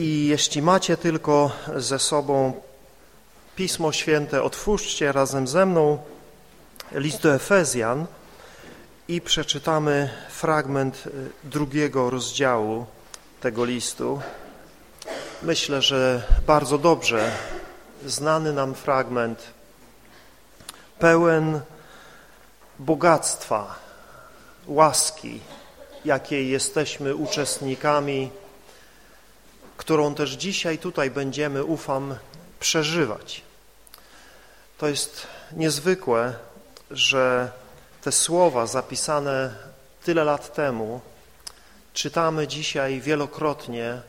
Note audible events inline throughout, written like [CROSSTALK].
I jeśli macie tylko ze sobą Pismo Święte, otwórzcie razem ze mną list do Efezjan i przeczytamy fragment y, drugiego rozdziału tego listu. Myślę, że bardzo dobrze znany nam fragment, pełen bogactwa, łaski, jakiej jesteśmy uczestnikami, którą też dzisiaj tutaj będziemy, ufam, przeżywać. To jest niezwykłe, że te słowa zapisane tyle lat temu czytamy dzisiaj wielokrotnie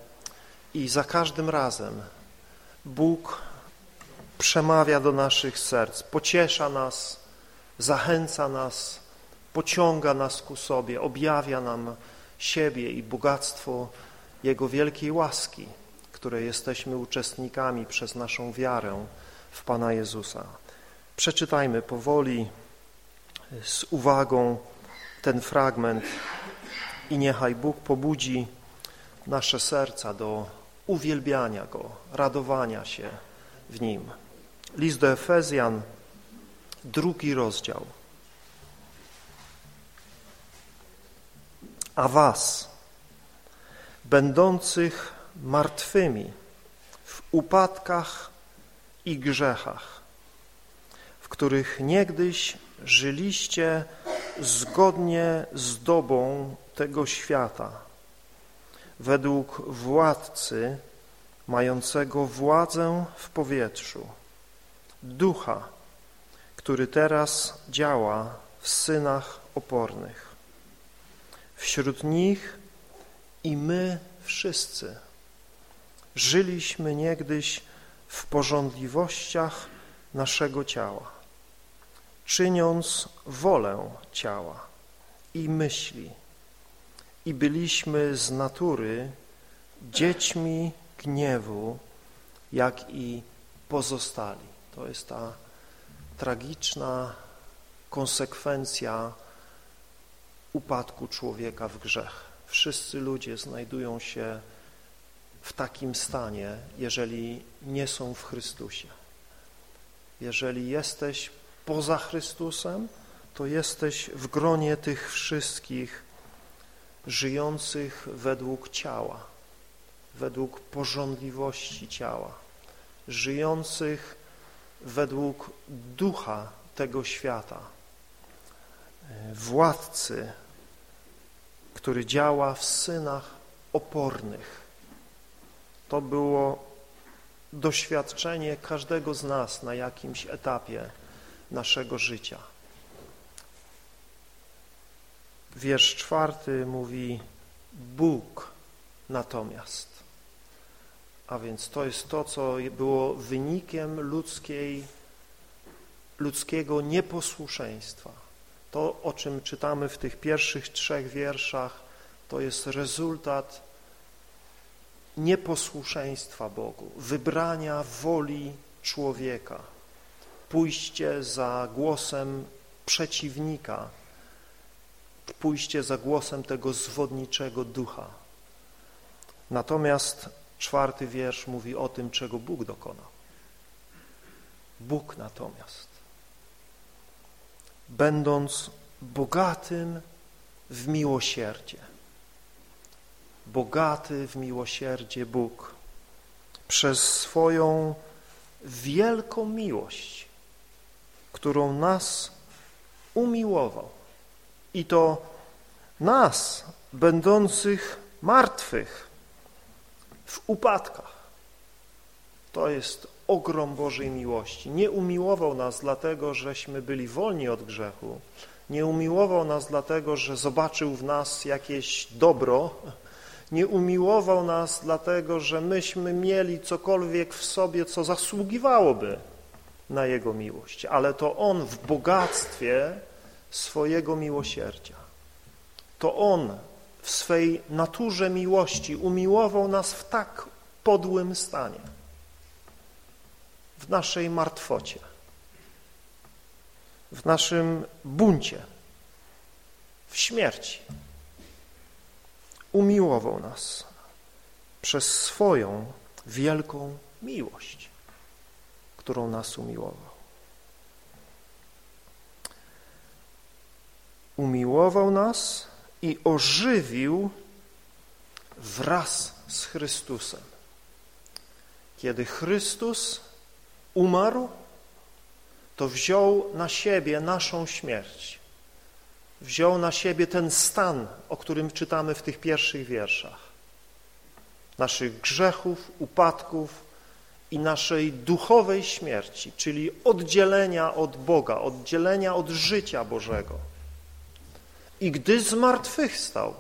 i za każdym razem Bóg przemawia do naszych serc, pociesza nas, zachęca nas, pociąga nas ku sobie, objawia nam siebie i bogactwo Jego wielkiej łaski, której jesteśmy uczestnikami przez naszą wiarę w Pana Jezusa. Przeczytajmy powoli, z uwagą ten fragment i niechaj Bóg pobudzi nasze serca do uwielbiania Go, radowania się w Nim. List do Efezjan, drugi rozdział. A was, będących martwymi w upadkach i grzechach, w których niegdyś żyliście zgodnie z dobą tego świata, według władcy mającego władzę w powietrzu, ducha, który teraz działa w synach opornych. Wśród nich i my wszyscy żyliśmy niegdyś w porządliwościach naszego ciała, czyniąc wolę ciała i myśli i byliśmy z natury dziećmi gniewu, jak i pozostali. To jest ta tragiczna konsekwencja upadku człowieka w grzech. Wszyscy ludzie znajdują się w takim stanie, jeżeli nie są w Chrystusie. Jeżeli jesteś poza Chrystusem, to jesteś w gronie tych wszystkich żyjących według ciała, według porządliwości ciała, żyjących według ducha tego świata, władcy, który działa w synach opornych. To było doświadczenie każdego z nas na jakimś etapie naszego życia. Wiersz czwarty mówi Bóg natomiast. A więc to jest to, co było wynikiem ludzkiej, ludzkiego nieposłuszeństwa. To, o czym czytamy w tych pierwszych trzech wierszach, to jest rezultat nieposłuszeństwa Bogu, wybrania woli człowieka, pójście za głosem przeciwnika, pójście za głosem tego zwodniczego ducha. Natomiast czwarty wiersz mówi o tym, czego Bóg dokonał. Bóg natomiast, będąc bogatym w miłosierdzie, bogaty w miłosierdzie Bóg, przez swoją wielką miłość, którą nas umiłował, i to nas, będących martwych w upadkach. To jest ogrom Bożej miłości. Nie umiłował nas dlatego, żeśmy byli wolni od grzechu, nie umiłował nas dlatego, że zobaczył w nas jakieś dobro, nie umiłował nas dlatego, że myśmy mieli cokolwiek w sobie, co zasługiwałoby na Jego miłość, ale to On w bogactwie swojego miłosierdzia. To On w swej naturze miłości umiłował nas w tak podłym stanie, w naszej martwocie, w naszym buncie, w śmierci. Umiłował nas przez swoją wielką miłość, którą nas umiłował. Umiłował nas i ożywił wraz z Chrystusem. Kiedy Chrystus umarł, to wziął na siebie naszą śmierć. Wziął na siebie ten stan, o którym czytamy w tych pierwszych wierszach. Naszych grzechów, upadków i naszej duchowej śmierci, czyli oddzielenia od Boga, oddzielenia od życia Bożego. I gdy zmartwychwstał,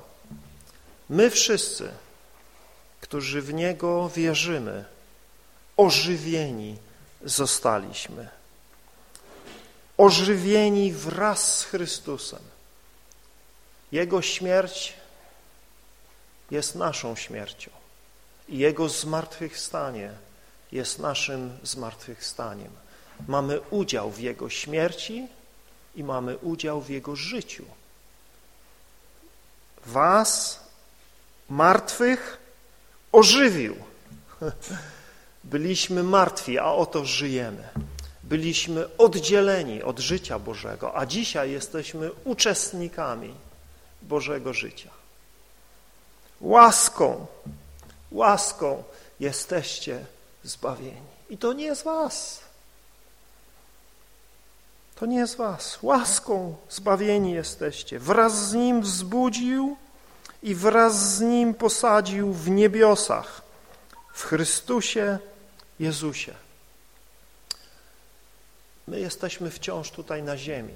my wszyscy, którzy w Niego wierzymy, ożywieni zostaliśmy. Ożywieni wraz z Chrystusem. Jego śmierć jest naszą śmiercią i Jego zmartwychwstanie jest naszym zmartwychwstaniem. Mamy udział w Jego śmierci i mamy udział w Jego życiu. Was, martwych, ożywił. [LAUGHS] Byliśmy martwi, a oto żyjemy. Byliśmy oddzieleni od życia Bożego, a dzisiaj jesteśmy uczestnikami Bożego życia. Łaską, łaską jesteście zbawieni. I to nie z was. To nie z was. Łaską zbawieni jesteście. Wraz z Nim wzbudził i wraz z Nim posadził w niebiosach, w Chrystusie Jezusie. My jesteśmy wciąż tutaj na ziemi.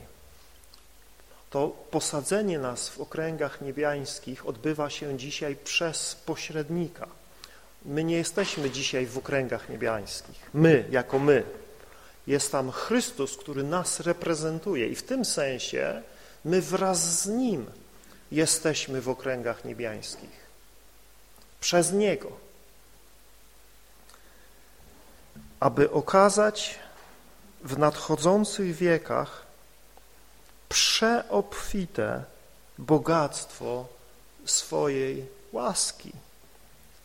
To posadzenie nas w okręgach niebiańskich odbywa się dzisiaj przez pośrednika. My nie jesteśmy dzisiaj w okręgach niebiańskich. My, jako my. Jest tam Chrystus, który nas reprezentuje i w tym sensie my wraz z Nim jesteśmy w okręgach niebiańskich. Przez Niego. Aby okazać w nadchodzących wiekach przeobfite bogactwo swojej łaski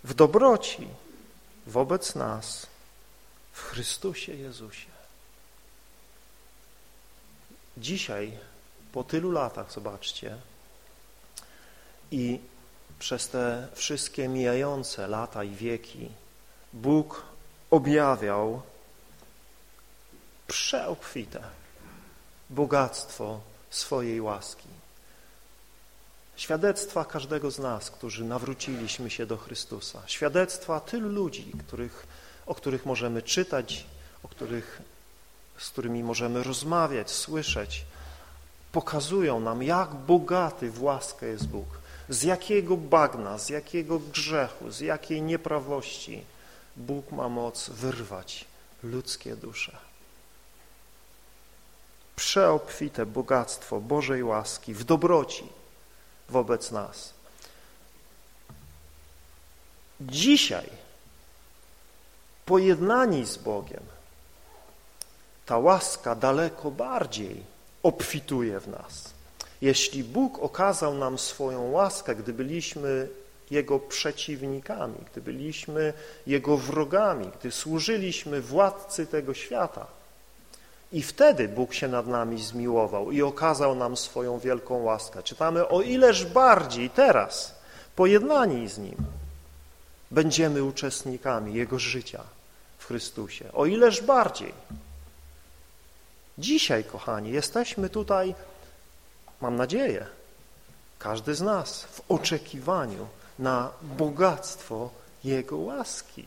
w dobroci wobec nas w Chrystusie Jezusie. Dzisiaj, po tylu latach, zobaczcie, i przez te wszystkie mijające lata i wieki Bóg objawiał przeobfite bogactwo swojej łaski. Świadectwa każdego z nas, którzy nawróciliśmy się do Chrystusa. Świadectwa tylu ludzi, których, o których możemy czytać, o których, z którymi możemy rozmawiać, słyszeć, pokazują nam, jak bogaty w łaskę jest Bóg. Z jakiego bagna, z jakiego grzechu, z jakiej nieprawości Bóg ma moc wyrwać ludzkie dusze przeobfite bogactwo Bożej łaski w dobroci wobec nas. Dzisiaj pojednani z Bogiem ta łaska daleko bardziej obfituje w nas. Jeśli Bóg okazał nam swoją łaskę, gdy byliśmy Jego przeciwnikami, gdy byliśmy Jego wrogami, gdy służyliśmy władcy tego świata, i wtedy Bóg się nad nami zmiłował i okazał nam swoją wielką łaskę. Czytamy, o ileż bardziej teraz, pojednani z Nim, będziemy uczestnikami Jego życia w Chrystusie. O ileż bardziej. Dzisiaj, kochani, jesteśmy tutaj, mam nadzieję, każdy z nas w oczekiwaniu na bogactwo Jego łaski.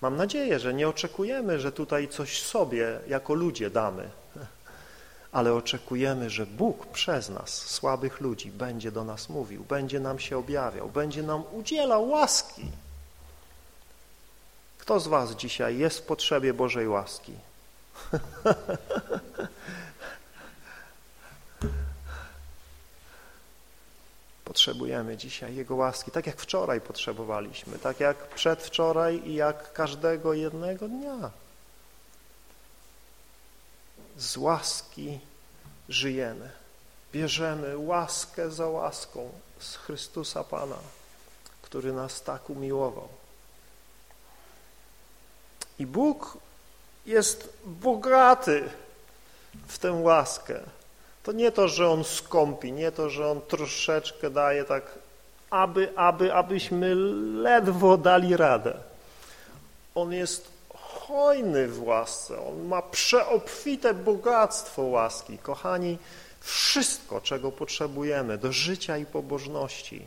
Mam nadzieję, że nie oczekujemy, że tutaj coś sobie jako ludzie damy, [LAUGHS] ale oczekujemy, że Bóg przez nas, słabych ludzi, będzie do nas mówił, będzie nam się objawiał, będzie nam udzielał łaski. Kto z was dzisiaj jest w potrzebie Bożej łaski? [LAUGHS] Potrzebujemy dzisiaj Jego łaski, tak jak wczoraj potrzebowaliśmy, tak jak przedwczoraj i jak każdego jednego dnia. Z łaski żyjemy. Bierzemy łaskę za łaską z Chrystusa Pana. który nas tak umiłował. I Bóg jest bogaty w tę łaskę. To nie to, że On skąpi, nie to, że On troszeczkę daje tak, aby, aby, abyśmy ledwo dali radę. On jest hojny w łasce, On ma przeobfite bogactwo łaski. Kochani, wszystko, czego potrzebujemy do życia i pobożności,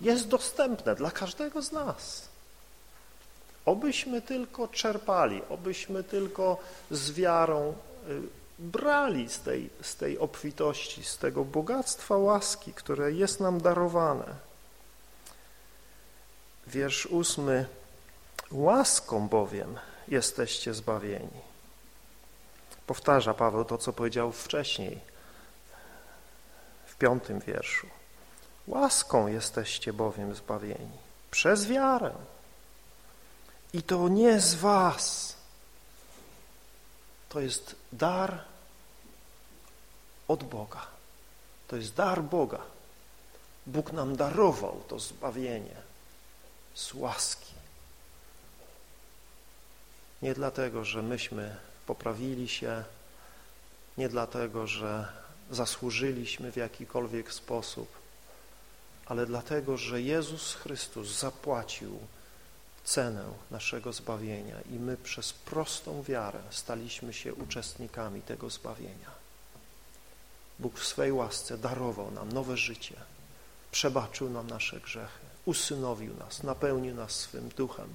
jest dostępne dla każdego z nas. Obyśmy tylko czerpali, obyśmy tylko z wiarą y, brali z tej, z tej obfitości, z tego bogactwa łaski, które jest nam darowane. Wiersz ósmy. Łaską bowiem jesteście zbawieni. Powtarza Paweł to, co powiedział wcześniej, w piątym wierszu. Łaską jesteście bowiem zbawieni, przez wiarę. I to nie z was. To jest dar od Boga. To jest dar Boga. Bóg nam darował to zbawienie z łaski. Nie dlatego, że myśmy poprawili się, nie dlatego, że zasłużyliśmy w jakikolwiek sposób, ale dlatego, że Jezus Chrystus zapłacił cenę naszego zbawienia i my przez prostą wiarę staliśmy się uczestnikami tego zbawienia. Bóg w swej łasce darował nam nowe życie, przebaczył nam nasze grzechy, usynowił nas, napełnił nas swym duchem.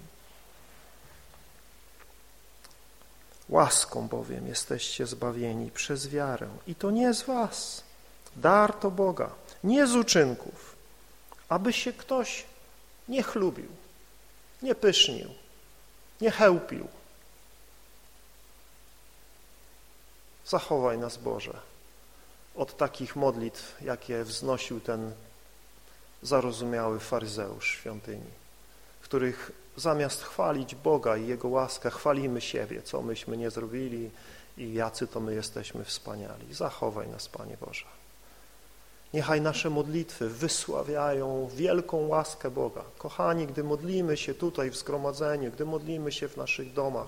Łaską bowiem jesteście zbawieni przez wiarę i to nie z was, dar to Boga, nie z uczynków, aby się ktoś nie chlubił, nie pysznił, nie chełpił. Zachowaj nas Boże od takich modlitw, jakie wznosił ten zarozumiały faryzeusz świątyni, których zamiast chwalić Boga i Jego łaskę, chwalimy siebie, co myśmy nie zrobili i jacy to my jesteśmy wspaniali. Zachowaj nas, Panie Boże. Niechaj nasze modlitwy wysławiają wielką łaskę Boga. Kochani, gdy modlimy się tutaj w zgromadzeniu, gdy modlimy się w naszych domach,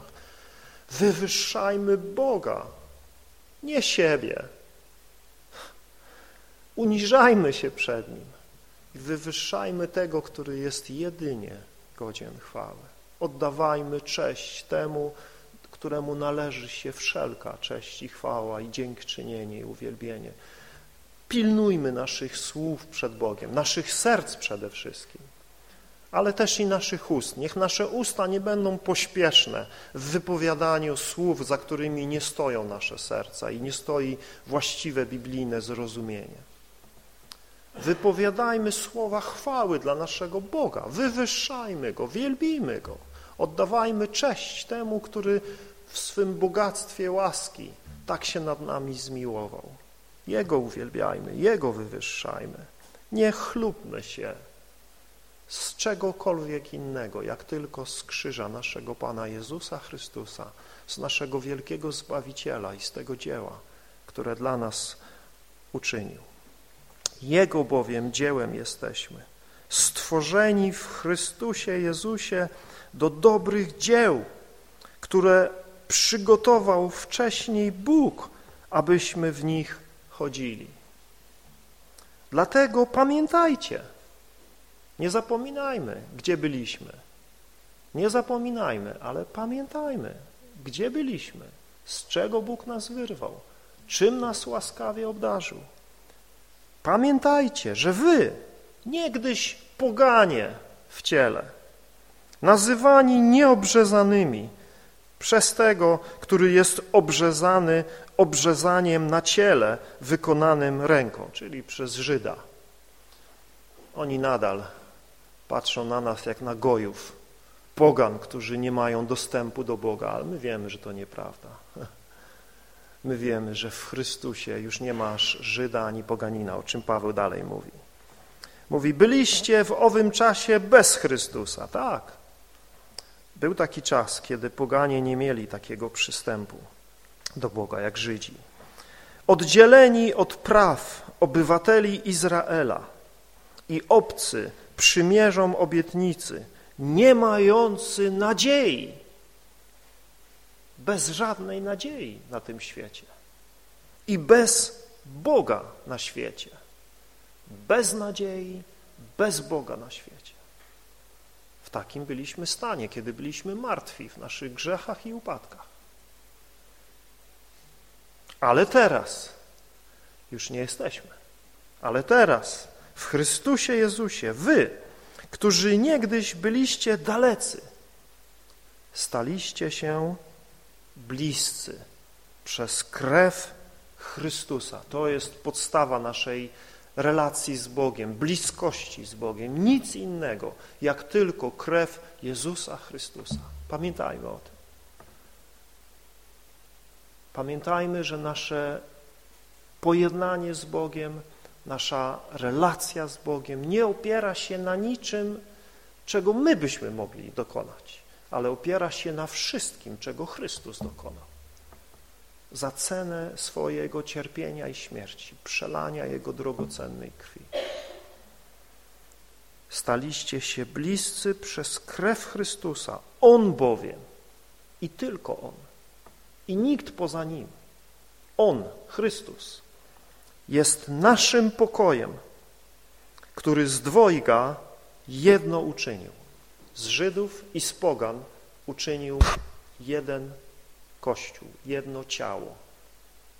wywyższajmy Boga, nie siebie. Uniżajmy się przed Nim i wywyższajmy tego, który jest jedynie godzien chwały. Oddawajmy cześć temu, któremu należy się wszelka cześć i chwała i dziękczynienie i uwielbienie. Pilnujmy naszych słów przed Bogiem, naszych serc przede wszystkim, ale też i naszych ust. Niech nasze usta nie będą pośpieszne w wypowiadaniu słów, za którymi nie stoją nasze serca i nie stoi właściwe biblijne zrozumienie. Wypowiadajmy słowa chwały dla naszego Boga, wywyższajmy Go, wielbijmy Go, oddawajmy cześć temu, który w swym bogactwie łaski tak się nad nami zmiłował. Jego uwielbiajmy, Jego wywyższajmy. Nie chlubmy się z czegokolwiek innego, jak tylko z krzyża naszego Pana Jezusa Chrystusa, z naszego wielkiego Zbawiciela i z tego dzieła, które dla nas uczynił. Jego bowiem dziełem jesteśmy, stworzeni w Chrystusie Jezusie do dobrych dzieł, które przygotował wcześniej Bóg, abyśmy w nich chodzili. Dlatego pamiętajcie, nie zapominajmy, gdzie byliśmy. Nie zapominajmy, ale pamiętajmy, gdzie byliśmy, z czego Bóg nas wyrwał, czym nas łaskawie obdarzył. Pamiętajcie, że wy, niegdyś poganie w ciele, nazywani nieobrzezanymi przez tego, który jest obrzezany obrzezaniem na ciele wykonanym ręką, czyli przez Żyda. Oni nadal patrzą na nas jak na gojów, pogan, którzy nie mają dostępu do Boga, ale my wiemy, że to nieprawda. [LAUGHS] My wiemy, że w Chrystusie już nie masz Żyda ani poganina, o czym Paweł dalej mówi. Mówi, byliście w owym czasie bez Chrystusa. Tak, był taki czas, kiedy poganie nie mieli takiego przystępu do Boga jak Żydzi. Oddzieleni od praw obywateli Izraela i obcy przymierzom obietnicy, nie mający nadziei, bez żadnej nadziei na tym świecie i bez Boga na świecie, bez nadziei, bez Boga na świecie. Takim byliśmy stanie, kiedy byliśmy martwi w naszych grzechach i upadkach. Ale teraz już nie jesteśmy. Ale teraz w Chrystusie Jezusie wy, którzy niegdyś byliście dalecy, staliście się bliscy przez krew Chrystusa. To jest podstawa naszej relacji z Bogiem, bliskości z Bogiem. Nic innego, jak tylko krew Jezusa Chrystusa. Pamiętajmy o tym. Pamiętajmy, że nasze pojednanie z Bogiem, nasza relacja z Bogiem nie opiera się na niczym, czego my byśmy mogli dokonać, ale opiera się na wszystkim, czego Chrystus dokonał. Za cenę swojego cierpienia i śmierci, przelania Jego drogocennej krwi. Staliście się bliscy przez krew Chrystusa. On bowiem i tylko On i nikt poza Nim. On, Chrystus, jest naszym pokojem, który z dwojga jedno uczynił. Z Żydów i z pogan uczynił jeden Kościół, jedno ciało,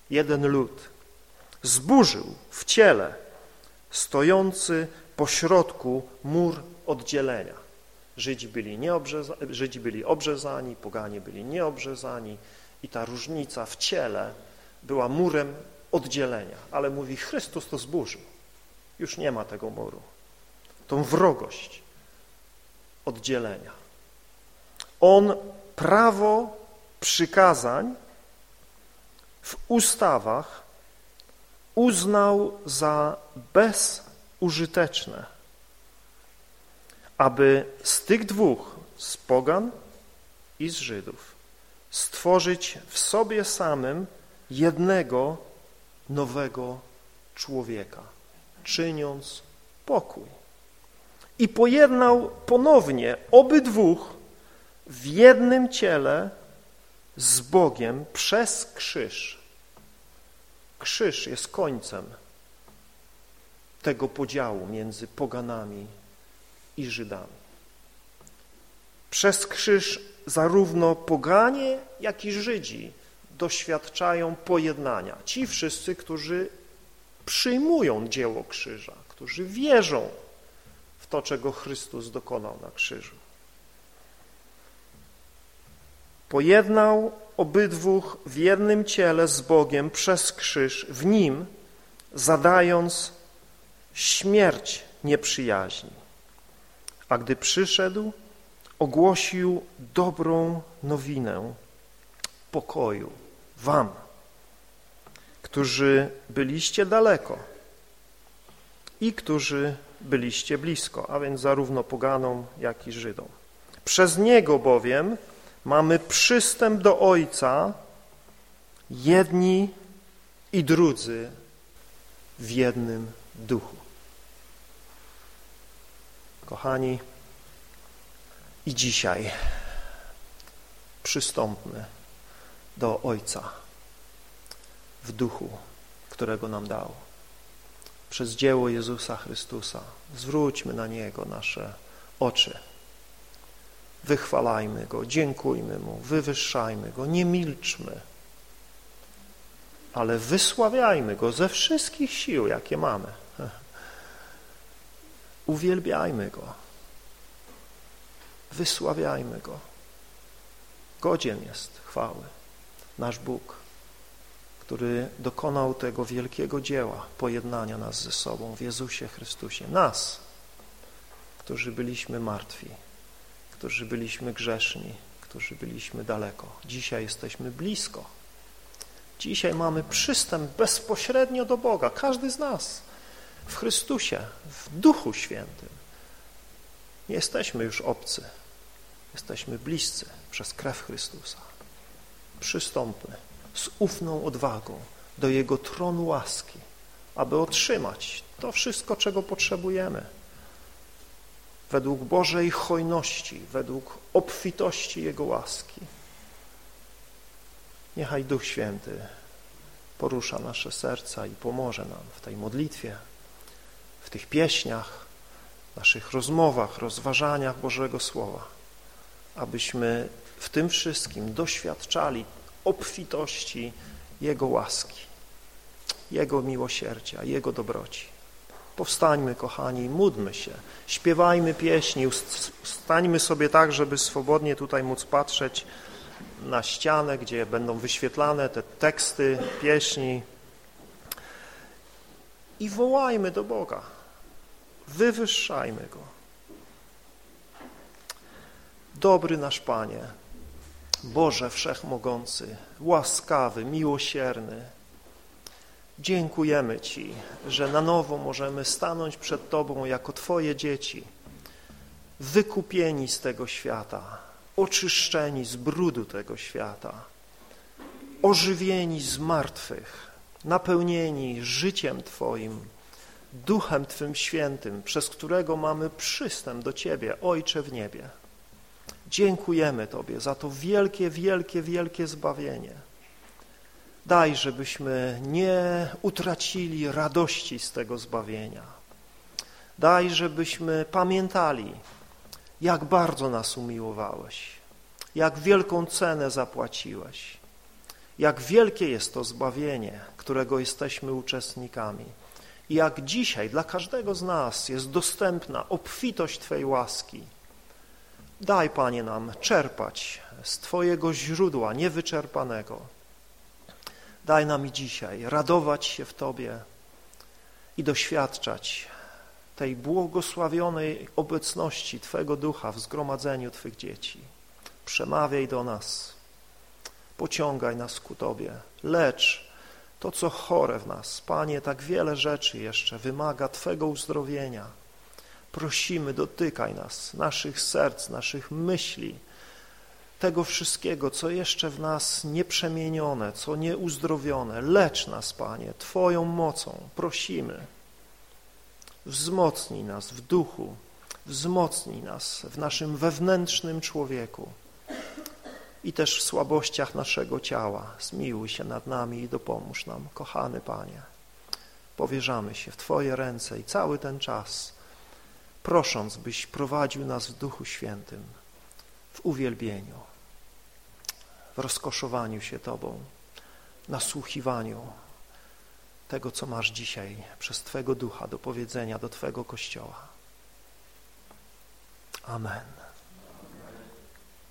jeden lud. Zburzył w ciele stojący pośrodku mur oddzielenia. Żydzi byli, Żydzi byli obrzezani, poganie byli nieobrzezani i ta różnica w ciele była murem oddzielenia. Ale mówi, Chrystus to zburzył. Już nie ma tego muru. Tą wrogość oddzielenia. On prawo przykazań w ustawach uznał za bezużyteczne, aby z tych dwóch, z pogan i z Żydów, stworzyć w sobie samym jednego nowego człowieka, czyniąc pokój. I pojednał ponownie obydwóch w jednym ciele z Bogiem przez krzyż. Krzyż jest końcem tego podziału między poganami i Żydami. Przez krzyż zarówno poganie, jak i Żydzi doświadczają pojednania. Ci wszyscy, którzy przyjmują dzieło krzyża, którzy wierzą w to, czego Chrystus dokonał na krzyżu. Pojednał obydwóch w jednym ciele z Bogiem przez krzyż, w nim zadając śmierć nieprzyjaźni. A gdy przyszedł, ogłosił dobrą nowinę pokoju wam, którzy byliście daleko i którzy byliście blisko, a więc zarówno poganom, jak i Żydom. Przez Niego bowiem mamy przystęp do Ojca jedni i drudzy w jednym duchu. Kochani, i dzisiaj przystąpmy do Ojca w duchu, którego nam dał. Przez dzieło Jezusa Chrystusa zwróćmy na Niego nasze oczy. Wychwalajmy Go, dziękujmy Mu, wywyższajmy Go, nie milczmy, ale wysławiajmy Go ze wszystkich sił, jakie mamy. [LAUGHS] Uwielbiajmy Go, wysławiajmy Go. Godzien jest chwały nasz Bóg, który dokonał tego wielkiego dzieła pojednania nas ze sobą w Jezusie Chrystusie. Nas, którzy byliśmy martwi, którzy byliśmy grzeszni, którzy byliśmy daleko. Dzisiaj jesteśmy blisko. Dzisiaj mamy przystęp bezpośrednio do Boga, każdy z nas w Chrystusie, w Duchu Świętym. Nie jesteśmy już obcy, jesteśmy bliscy przez krew Chrystusa przystąpmy z ufną odwagą do Jego tronu łaski, aby otrzymać to wszystko, czego potrzebujemy, według Bożej hojności, według obfitości Jego łaski. Niechaj Duch Święty porusza nasze serca i pomoże nam w tej modlitwie, w tych pieśniach, naszych rozmowach, rozważaniach Bożego Słowa, abyśmy w tym wszystkim doświadczali obfitości Jego łaski, Jego miłosierdzia, Jego dobroci. Powstańmy, kochani, módlmy się, śpiewajmy pieśni, stańmy sobie tak, żeby swobodnie tutaj móc patrzeć na ścianę, gdzie będą wyświetlane te teksty pieśni. I wołajmy do Boga, wywyższajmy Go. Dobry nasz Panie, Boże Wszechmogący, łaskawy, miłosierny, dziękujemy Ci, że na nowo możemy stanąć przed Tobą jako Twoje dzieci, wykupieni z tego świata, oczyszczeni z brudu tego świata, ożywieni z martwych, napełnieni życiem Twoim, Duchem Twym Świętym, przez którego mamy przystęp do Ciebie, Ojcze w niebie. Dziękujemy Tobie za to wielkie, wielkie, wielkie zbawienie. Daj, żebyśmy nie utracili radości z tego zbawienia. Daj, żebyśmy pamiętali, jak bardzo nas umiłowałeś, jak wielką cenę zapłaciłeś, jak wielkie jest to zbawienie, którego jesteśmy uczestnikami i jak dzisiaj dla każdego z nas jest dostępna obfitość Twojej łaski. Daj, Panie, nam czerpać z Twojego źródła niewyczerpanego. Daj nam i dzisiaj radować się w Tobie i doświadczać tej błogosławionej obecności Twego Ducha w zgromadzeniu Twych dzieci. Przemawiaj do nas, pociągaj nas ku Tobie, lecz to, co chore w nas, Panie, tak wiele rzeczy jeszcze wymaga Twego uzdrowienia. Prosimy, dotykaj nas, naszych serc, naszych myśli, tego wszystkiego, co jeszcze w nas nieprzemienione, co nieuzdrowione. Lecz nas, Panie, Twoją mocą, prosimy. Wzmocnij nas w duchu, wzmocnij nas w naszym wewnętrznym człowieku i też w słabościach naszego ciała. Zmiłuj się nad nami i dopomóż nam, kochany Panie. Powierzamy się w Twoje ręce i cały ten czas, prosząc, byś prowadził nas w Duchu Świętym, w uwielbieniu, w rozkoszowaniu się Tobą, nasłuchiwaniu tego, co masz dzisiaj przez Twego Ducha do powiedzenia do Twego Kościoła. Amen.